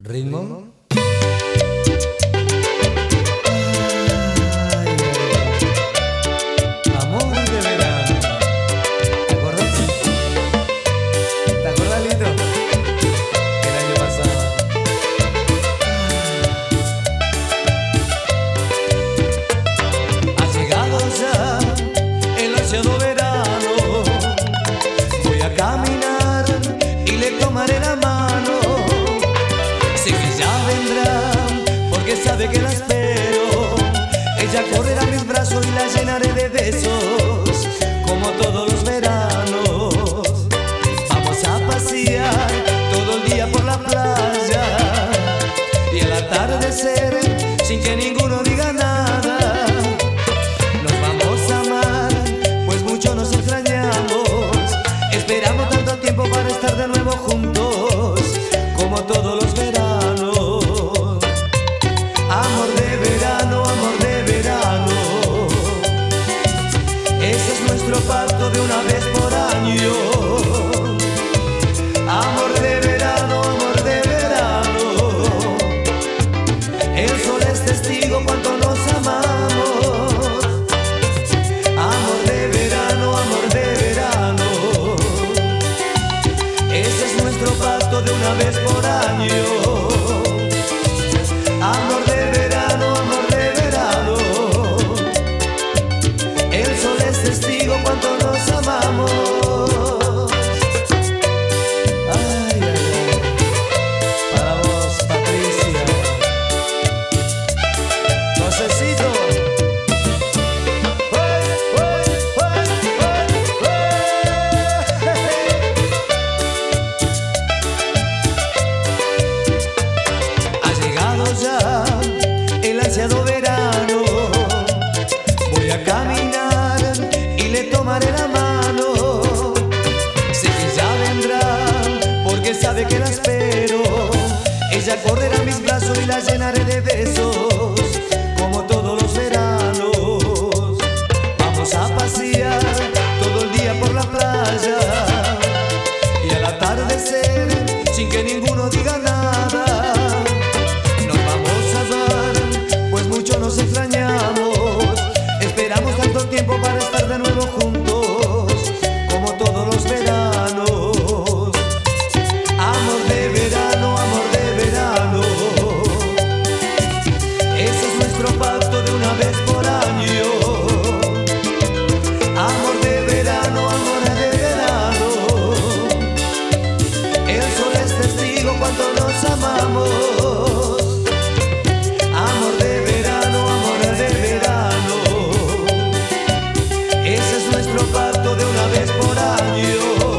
ritmo. sabe que la espero. Ella correrá a mis brazos y la llenaré de besos, como todos los veranos. Vamos a pasear todo el día por la playa y al atardecer, sin que ningún una vez por año. Amor de verano, amor de verano. El sol es testigo cuando nos amamos. para vos Patricia necesito besos. Por año, amor de verano, amor de verano, el sol es testigo cuando nos amamos. Amor de verano, amor de verano. Ese es nuestro pacto de una vez por año.